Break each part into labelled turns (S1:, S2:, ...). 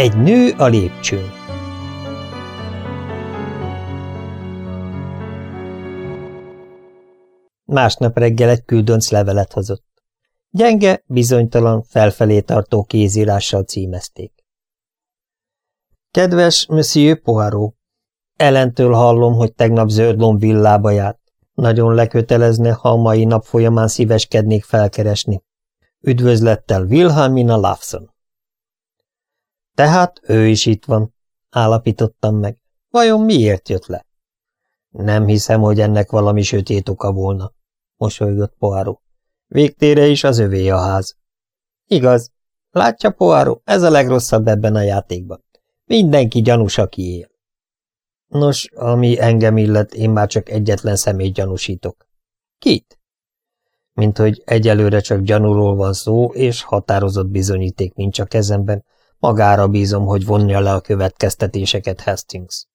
S1: Egy nő a lépcsőn Másnap reggel egy küldönc levelet hozott. Gyenge, bizonytalan, felfelé tartó kézírással címezték. Kedves Monsieur Poirot, Ellentől hallom, hogy tegnap Zöldlom villába járt. Nagyon lekötelezne, ha a mai nap folyamán szíveskednék felkeresni. Üdvözlettel Wilhelmina Lawson. Tehát ő is itt van, állapítottam meg. Vajon miért jött le? Nem hiszem, hogy ennek valami sötét oka volna, mosolygott Poirot. Végtére is az övé a ház. Igaz. Látja, Poirot, ez a legrosszabb ebben a játékban. Mindenki gyanús, aki él. Nos, ami engem illet, én már csak egyetlen személyt gyanúsítok. Kit? Mint hogy egyelőre csak gyanúról van szó, és határozott bizonyíték nincs a kezemben, magára bízom, hogy vonja le a következtetéseket Hastings.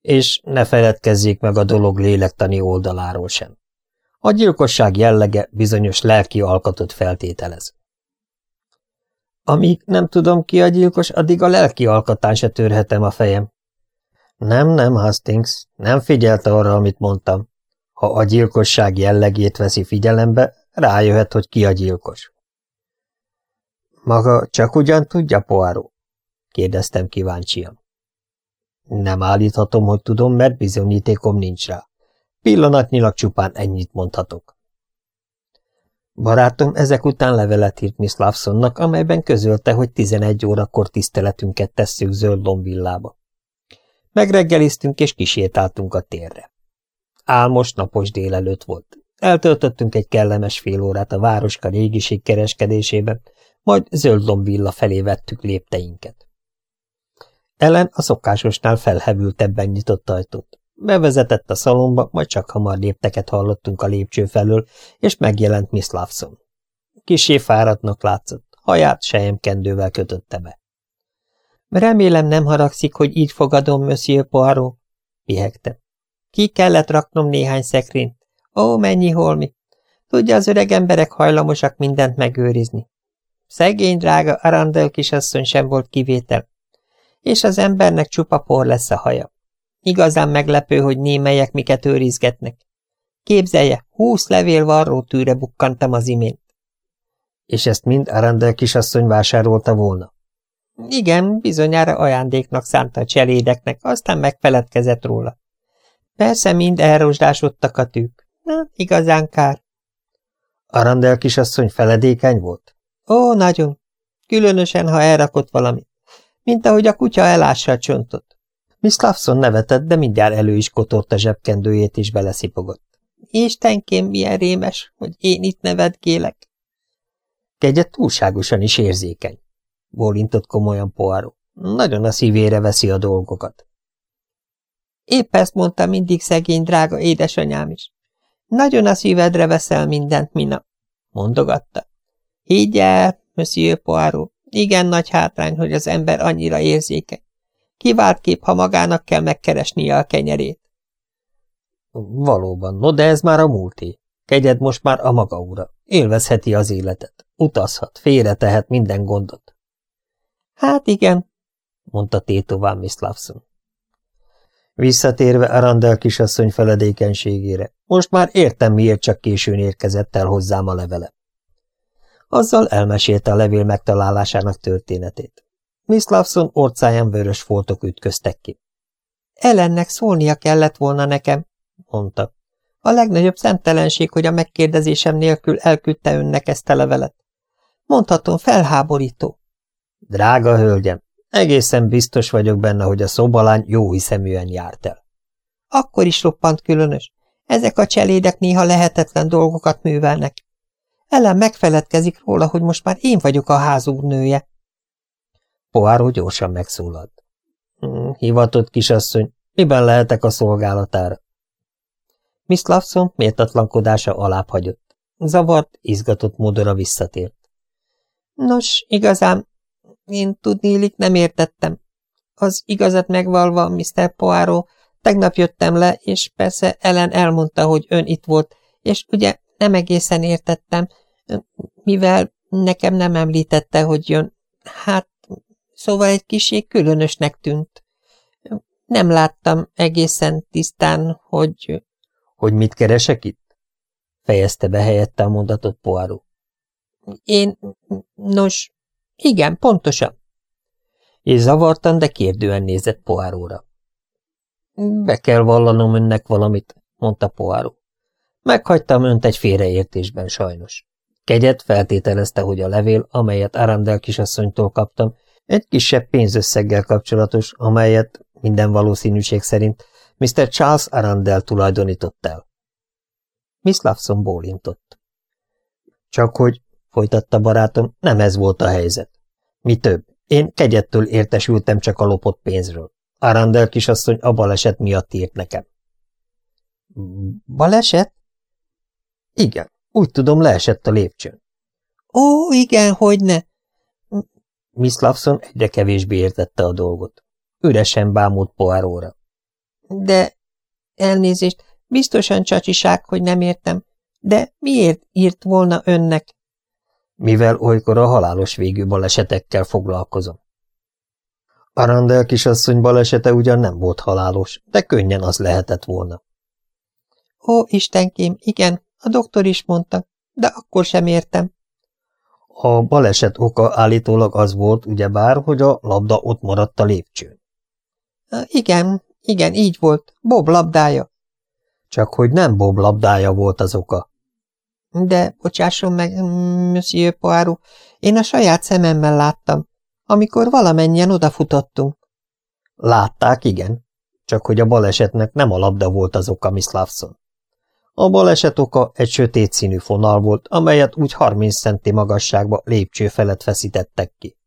S1: És ne feledkezzék meg a dolog lélektani oldaláról sem. A gyilkosság jellege bizonyos lelki alkatot feltételez. Amíg nem tudom ki a gyilkos, addig a lelki alkatán se törhetem a fejem. Nem, nem, Hastings, nem figyelte arra, amit mondtam. Ha a gyilkosság jellegét veszi figyelembe, rájöhet, hogy ki a gyilkos. Maga csak ugyan tudja, Poáró? kérdeztem kíváncsian. Nem állíthatom, hogy tudom, mert bizonyítékom nincs rá. Pillanatnyilag csupán ennyit mondhatok. Barátom ezek után levelet írt Miss amelyben közölte, hogy 11 órakor tiszteletünket tesszük zöld lombvillába. Megreggeliztünk és kisétáltunk a térre. Álmos napos délelőtt volt. Eltöltöttünk egy kellemes fél órát a városka régiség kereskedésében, majd zöld lombvilla felé vettük lépteinket. Ellen a szokásosnál felhevültebben nyitott ajtót. Bevezetett a szalomba, majd csak hamar lépteket hallottunk a lépcső felől, és megjelent Miss Lawson. Kisé fáradtnak látszott, haját sejemkendővel kötötte be. Remélem nem haragszik, hogy így fogadom, Monsieur Poirot, pihegte. Ki kellett raknom néhány szekrényt. Ó, mennyi holmi! Tudja, az öreg emberek hajlamosak mindent megőrizni. Szegény, drága Arandel kisasszony sem volt kivétel. És az embernek csupa por lesz a haja. Igazán meglepő, hogy némelyek miket őrizgetnek. Képzelje, húsz levél varró tűre bukkantam az imént. És ezt mind Arandel kisasszony vásárolta volna? Igen, bizonyára ajándéknak szánta a cselédeknek, aztán megfeledkezett róla. Persze mind elrosdásodtak a tűk. Na, igazán kár. Arandel kisasszony feledékeny volt? Ó, nagyon. Különösen, ha elrakott valamit. Mint ahogy a kutya elássa a csontot. Miss Lawson nevetett, de mindjárt elő is kotort a zsebkendőjét és beleszipogott. Istenkém, milyen rémes, hogy én itt nevetgélek. Kegyet túlságosan is érzékeny bólintott komolyan poáró. Nagyon a szívére veszi a dolgokat. Épp ezt mondta mindig szegény drága édesanyám is. Nagyon a szívedre veszel mindent, Mina, mondogatta. Higgy el, Monsieur Poirot, igen nagy hátrány, hogy az ember annyira érzékeny. Kivált kép, ha magának kell megkeresnie a kenyerét. Valóban, no de ez már a múlté. Kegyed most már a maga ura. Élvezheti az életet. Utazhat, félretehet minden gondot. Hát igen, mondta tétován Miss Lawson. Visszatérve Arandel kisasszony feledékenységére, most már értem, miért csak későn érkezett el hozzám a levele. Azzal elmesélte a levél megtalálásának történetét. Miss Lawson orcáján vörös foltok ütköztek ki. Ellennek szólnia kellett volna nekem, mondta. A legnagyobb szemtelenség, hogy a megkérdezésem nélkül elküldte önnek ezt a levelet. Mondhatom, felháborító. Drága hölgyem, egészen biztos vagyok benne, hogy a szobalány jó hiszeműen járt el. Akkor is roppant különös. Ezek a cselédek néha lehetetlen dolgokat művelnek. Ellen megfeledkezik róla, hogy most már én vagyok a házúrnője. Poáró gyorsan megszólalt. Hm, hivatott kisasszony, miben lehetek a szolgálatára? Miss Lawson méltatlankodása alább hagyott. Zavart, izgatott módra visszatért. Nos, igazán én tudnélik nem értettem. Az igazat megvalva, Mr. Poirot, tegnap jöttem le, és persze Ellen elmondta, hogy ön itt volt, és ugye nem egészen értettem, mivel nekem nem említette, hogy jön. Hát,
S2: Szóval egy kisé különösnek tűnt. Nem láttam egészen tisztán, hogy...
S1: Hogy mit keresek itt? Fejezte be helyette a mondatot Poirot.
S2: Én... Nos, igen, pontosan.
S1: És zavartan, de kérdően nézett Poiróra. Be kell vallanom önnek valamit, mondta Poirot. Meghagytam önt egy félreértésben sajnos. Kegyet feltételezte, hogy a levél, amelyet Arandel kisasszonytól kaptam, egy kisebb pénzösszeggel kapcsolatos, amelyet minden valószínűség szerint Mr. Charles Arandel tulajdonított el. Miss Lawson bólintott. Csak hogy, folytatta barátom, nem ez volt a helyzet. Mi több, én kegyettől értesültem csak a lopott pénzről. Arandel kisasszony a baleset miatt írt nekem.
S2: Baleset?
S1: Igen, úgy tudom, leesett a lépcsőn.
S2: Ó, igen, hogy ne.
S1: Miss Lawson egyre kevésbé értette a dolgot. Üresen bámult poáróra.
S2: De, elnézést, biztosan csacsiság, hogy nem értem, de miért írt volna önnek?
S1: Mivel olykor a halálos végű balesetekkel foglalkozom. Arandel kisasszony balesete ugyan nem volt halálos, de könnyen az lehetett volna.
S2: Ó, Istenkém, igen, a doktor is mondta, de akkor sem értem.
S1: A baleset oka állítólag az volt, ugyebár, hogy a labda ott maradt a lépcsőn.
S2: Igen, igen, így volt. Bob labdája.
S1: Csak hogy nem Bob labdája volt az oka.
S2: De, bocsásson meg, Monsieur Poirot, én a saját szememmel láttam, amikor valamennyien odafutottunk.
S1: Látták, igen. Csak hogy a balesetnek nem a labda volt az oka, Miss Lawson. A baleset oka egy sötét színű fonal volt, amelyet úgy 30 centi magasságba lépcső felett feszítettek ki.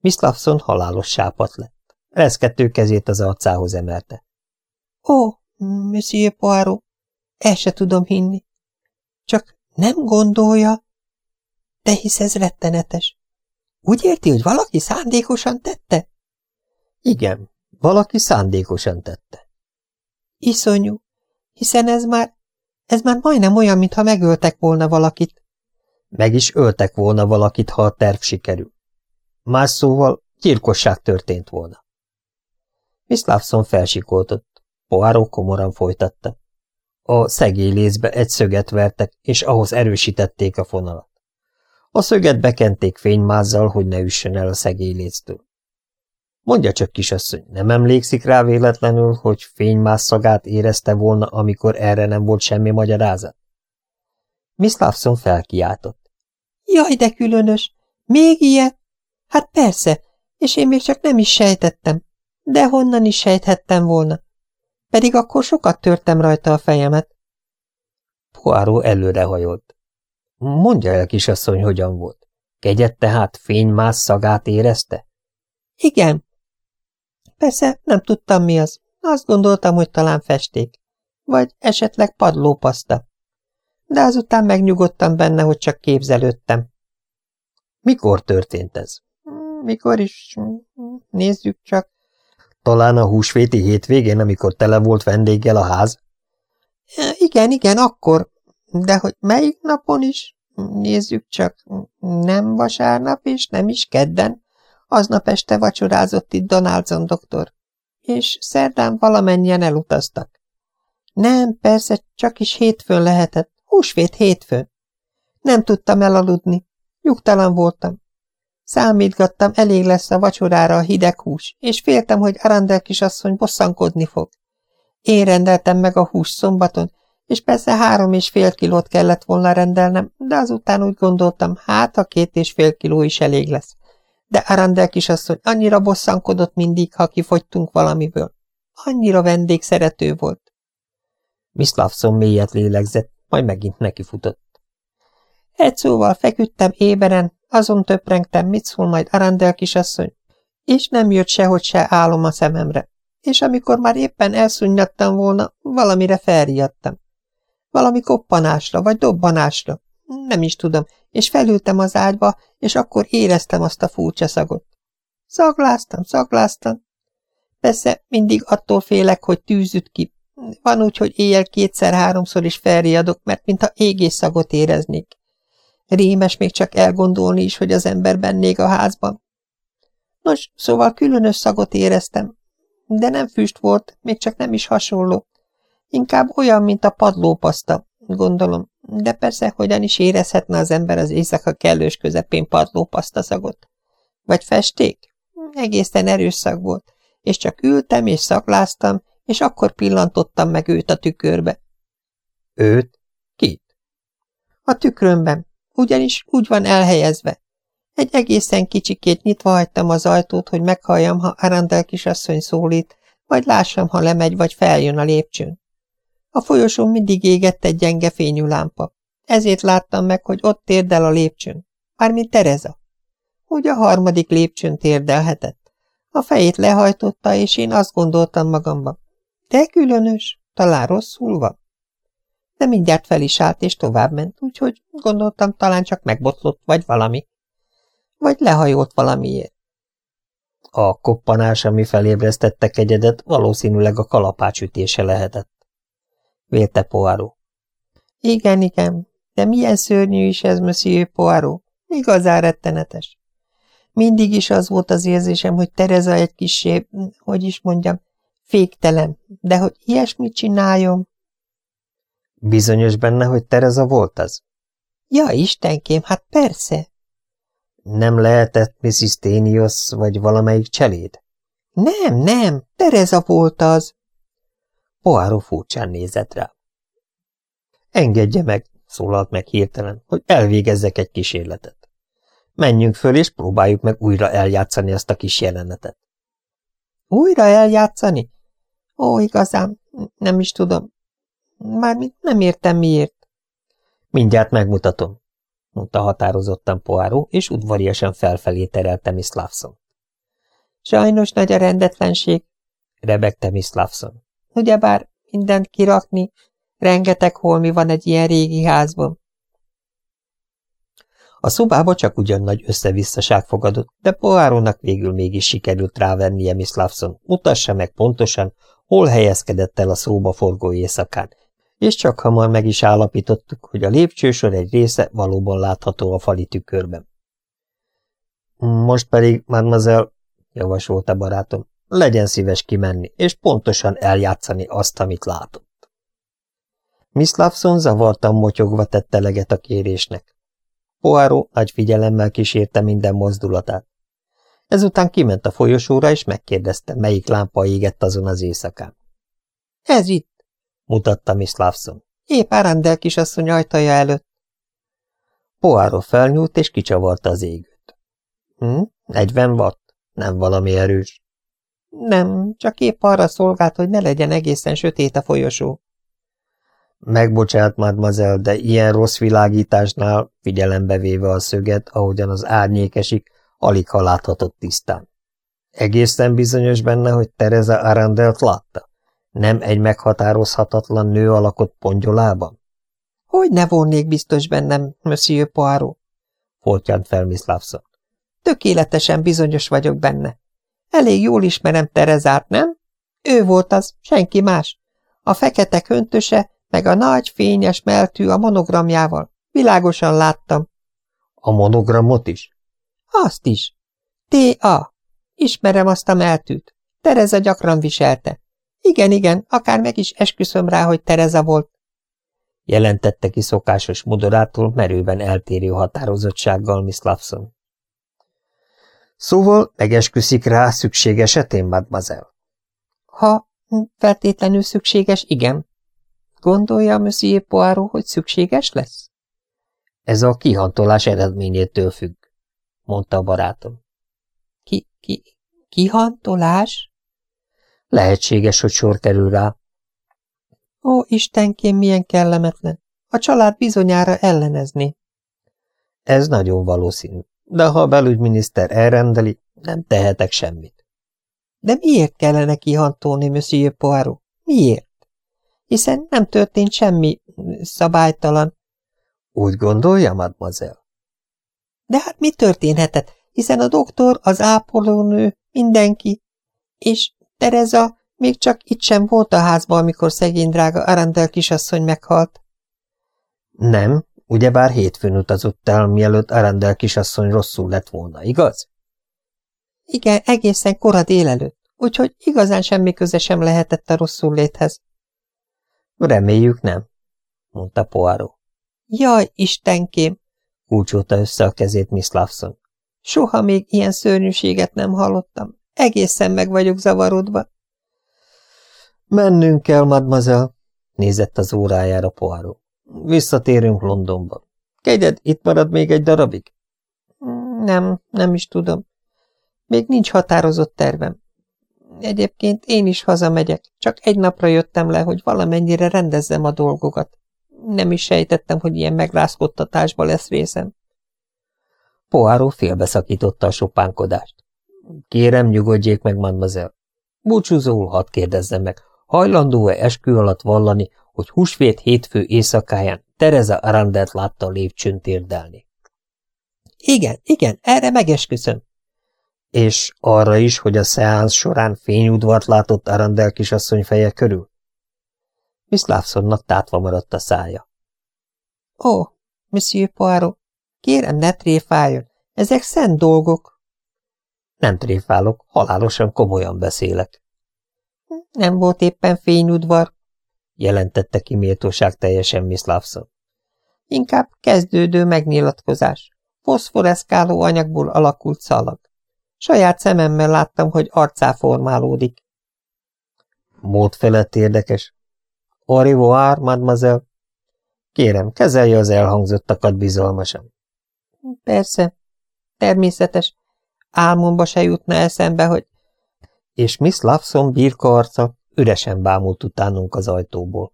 S1: Miss Lawson halálos sápat lett. Reszkettő kezét az arcához emelte.
S2: Ó, Monsieur Poirot, el se tudom hinni. Csak nem gondolja, de hisz ez rettenetes. Úgy érti, hogy valaki szándékosan tette?
S1: Igen, valaki szándékosan tette.
S2: Iszonyú, hiszen ez már, ez már majdnem olyan, mintha megöltek volna valakit.
S1: Meg is öltek volna valakit, ha a terv sikerül. Más szóval gyilkosság történt volna. Miss Lawson felsikoltott. Poirot komoran folytatta. A szegély lézbe egy szöget vertek, és ahhoz erősítették a fonalat. A szöget bekenték fénymázzal, hogy ne üssön el a szegély léztől. Mondja csak, kisasszony, nem emlékszik rá véletlenül, hogy fénymász szagát érezte volna, amikor erre nem volt semmi magyarázat? Miss felkiáltott.
S2: Jaj, de különös! Még ilyet? Hát persze, és én még csak nem is sejtettem. De honnan is sejthettem volna? Pedig akkor sokat törtem rajta a fejemet.
S1: Poirot előrehajolt. Mondja el, kisasszony, hogyan volt. Kegyet tehát fénymász szagát érezte?
S2: Igen, Persze nem tudtam mi az. Azt gondoltam, hogy talán festék. Vagy esetleg padlópaszta. De azután megnyugodtam benne, hogy csak képzelődtem.
S1: Mikor történt ez?
S2: Mikor is? Nézzük csak.
S1: Talán a húsvéti hétvégén, amikor tele volt vendéggel a ház?
S2: Igen, igen, akkor. De hogy melyik napon is? Nézzük csak. Nem vasárnap, és nem is kedden. Aznap este vacsorázott itt Donaldson doktor, és szerdán valamennyien elutaztak. Nem, persze, csak is hétfőn lehetett, húsvét hétfőn. Nem tudtam elaludni, nyugtalan voltam. Számítgattam, elég lesz a vacsorára a hideg hús, és féltem, hogy Arandel kisasszony bosszankodni fog. Én rendeltem meg a hús szombaton, és persze három és fél kilót kellett volna rendelnem, de azután úgy gondoltam, hát a két és fél kiló is elég lesz de Arandel kisasszony annyira bosszankodott mindig, ha kifogytunk valamiből. Annyira vendégszerető volt.
S1: Miss Lawson mélyet lélegzett, majd megint nekifutott.
S2: Egy szóval feküdtem éberen, azon töprengtem, mit szól majd Arandel kisasszony, és nem jött sehogy se álom a szememre, és amikor már éppen elszunnyadtam volna, valamire felriadtam. Valami koppanásra vagy dobbanásra, nem is tudom, és felültem az ágyba, és akkor éreztem azt a furcsa szagot. Szagláztam, szagláztam. Persze mindig attól félek, hogy tűzüt ki. Van úgy, hogy éjjel kétszer-háromszor is felriadok, mert mintha égés szagot éreznék. Rémes még csak elgondolni is, hogy az ember bennék a házban. Nos, szóval különös szagot éreztem, de nem füst volt, még csak nem is hasonló. Inkább olyan, mint a padlópaszta, gondolom, de persze hogyan is érezhetne az ember az éjszaka kellős közepén padlópaszta szagot. Vagy festék? Egészen erős szag volt, és csak ültem és szakláztam, és akkor pillantottam meg őt a tükörbe.
S1: Őt? Kit?
S2: A tükrömben, ugyanis úgy van elhelyezve. Egy egészen kicsikét nyitva hagytam az ajtót, hogy meghalljam, ha Arandel kisasszony szólít, vagy lássam, ha lemegy, vagy feljön a lépcsőn. A folyosón mindig égett egy gyenge fényű lámpa. Ezért láttam meg, hogy ott térdel a lépcsőn. Mármint Tereza. Úgy a harmadik lépcsőn térdelhetett. A fejét lehajtotta, és én azt gondoltam magamban. De különös, talán rosszul van. De mindjárt fel is állt, és továbbment, úgyhogy gondoltam, talán csak megbotlott, vagy valami. Vagy lehajolt valamiért.
S1: A koppanás, ami felébresztette kegyedet, valószínűleg a kalapács ütése lehetett. Vélte Poirot.
S2: Igen, igen, de milyen szörnyű is ez, Monsieur Poirot. Igazán rettenetes. Mindig is az volt az érzésem, hogy Tereza egy kisé, hogy is mondjam, féktelen, de hogy ilyesmit csináljon.
S1: Bizonyos benne, hogy Tereza volt az?
S2: Ja, istenkém, hát persze.
S1: Nem lehetett Mrs. Tenios vagy valamelyik cseléd?
S2: Nem, nem, Tereza volt az.
S1: Poáró furcsán nézett rá. Engedje meg, szólalt meg hirtelen, hogy elvégezzek egy kísérletet. Menjünk föl, és próbáljuk meg újra eljátszani azt a kis jelenetet.
S2: Újra eljátszani? Ó, igazán, nem is tudom. Mármint nem értem miért.
S1: Mindjárt megmutatom, mondta határozottan Poáró, és udvariasan felfelé terelte Miss Lawson.
S2: Sajnos nagy a rendetlenség,
S1: rebegte Miss Lawson.
S2: Ugyebár mindent kirakni, rengeteg holmi van egy ilyen régi házban.
S1: A szobába csak ugyan nagy összevisszaság fogadott, de Poárónak végül mégis sikerült rávennie Miss Lawson, mutassa meg pontosan, hol helyezkedett el a szóba forgó éjszakán, és csak hamar meg is állapítottuk, hogy a lépcsősor egy része valóban látható a fali tükörben. Most pedig, mademoiselle, javasolta barátom, legyen szíves kimenni, és pontosan eljátszani azt, amit látott. Miss Lawson zavartan motyogva tette leget a kérésnek. Poirot nagy figyelemmel kísérte minden mozdulatát. Ezután kiment a folyosóra, és megkérdezte, melyik lámpa égett azon az éjszakán.
S2: – Ez itt!
S1: – mutatta Miss Lawson.
S2: – Épp Arandel kisasszony ajtaja előtt.
S1: Poirot felnyúlt, és kicsavarta az égőt. Hm, – 40 watt? Nem valami erős.
S2: Nem, csak épp arra szolgált, hogy ne legyen egészen sötét a folyosó.
S1: Megbocsát, mademoiselle, de ilyen rossz világításnál, figyelembe véve a szöget, ahogyan az árnyékesik, alig ha láthatott tisztán. Egészen bizonyos benne, hogy Tereza Arandelt látta? Nem egy meghatározhatatlan nő alakott pongyolában?
S2: Hogy ne vonnék biztos bennem, Monsieur Poirot?
S1: Foltyant fel Miss.
S2: Tökéletesen bizonyos vagyok benne. Elég jól ismerem Terezát, nem? Ő volt az, senki más. A fekete köntöse, meg a nagy, fényes meltű a monogramjával. Világosan láttam.
S1: A monogramot is?
S2: Azt is. T.A. Ismerem azt a meltűt. Tereza gyakran viselte. Igen, igen, akár meg is esküszöm rá, hogy Tereza volt.
S1: Jelentette ki szokásos modorától merőben eltérő határozottsággal Miss Lawson. Szóval megesküszik rá szükség esetén, mademoiselle?
S2: Ha feltétlenül szükséges, igen. Gondolja, Monsieur Poirot, hogy szükséges lesz?
S1: Ez a kihantolás eredményétől függ, mondta a barátom.
S2: Ki, ki, kihantolás?
S1: Lehetséges, hogy sor kerül rá.
S2: Ó, Istenkém, milyen kellemetlen. A család bizonyára ellenezni.
S1: Ez nagyon valószínű de ha a belügyminiszter elrendeli, nem tehetek semmit.
S2: De miért kellene kihantolni, Monsieur Poirot? Miért? Hiszen nem történt semmi szabálytalan.
S1: Úgy gondolja, mademoiselle?
S2: De hát mi történhetett, hiszen a doktor, az ápolónő, mindenki, és Tereza még csak itt sem volt a házban, amikor szegény drága Arandel kisasszony meghalt.
S1: Nem, Ugyebár hétfőn utazott el, mielőtt Arendel kisasszony rosszul lett volna, igaz?
S2: Igen, egészen kora délelőtt, úgyhogy igazán semmi köze sem lehetett a rosszul léthez.
S1: Reméljük nem, mondta Poirot.
S2: Jaj, istenkém!
S1: kulcsolta össze a kezét Miss Lawson.
S2: Soha még ilyen szörnyűséget nem hallottam. Egészen meg vagyok zavarodva.
S1: Mennünk kell, mademoiselle, nézett az órájára Poirot. Visszatérünk Londonba. Kegyed, itt marad még egy darabig?
S2: Nem, nem is tudom. Még nincs határozott tervem. Egyébként én is hazamegyek, csak egy napra jöttem le, hogy valamennyire rendezzem a dolgokat. Nem is sejtettem, hogy ilyen megrázkodtatásba lesz részem.
S1: Poáró félbeszakította a sopánkodást. Kérem, nyugodjék meg, mademoiselle. Búcsúzóul hadd kérdezzem meg, hajlandó-e eskü alatt vallani, hogy húsvét hétfő éjszakáján Tereza Arandert látta a lépcsőn térdelni?
S2: Igen, igen, erre megesküszöm.
S1: És arra is, hogy a szeánsz során fényudvart látott Arandel kisasszony feje körül? Miss Lawsonnak tátva maradt a szája.
S2: Ó, oh, Monsieur Poirot, kérem ne tréfáljon, ezek szent dolgok.
S1: Nem tréfálok, halálosan komolyan beszélek.
S2: Nem volt éppen fényudvar,
S1: jelentette ki méltóság teljesen Miss.
S2: Inkább kezdődő megnyilatkozás. Foszforeszkáló anyagból alakult szalag. Saját szememmel láttam, hogy arcá formálódik.
S1: Mód felett érdekes. Au revoir, mademoiselle. Kérem, kezelje az elhangzottakat bizalmasan.
S2: Persze, természetes. Álmomba se jutna eszembe, hogy...
S1: És Miss Lawson birka arca üresen bámult utánunk az ajtóból.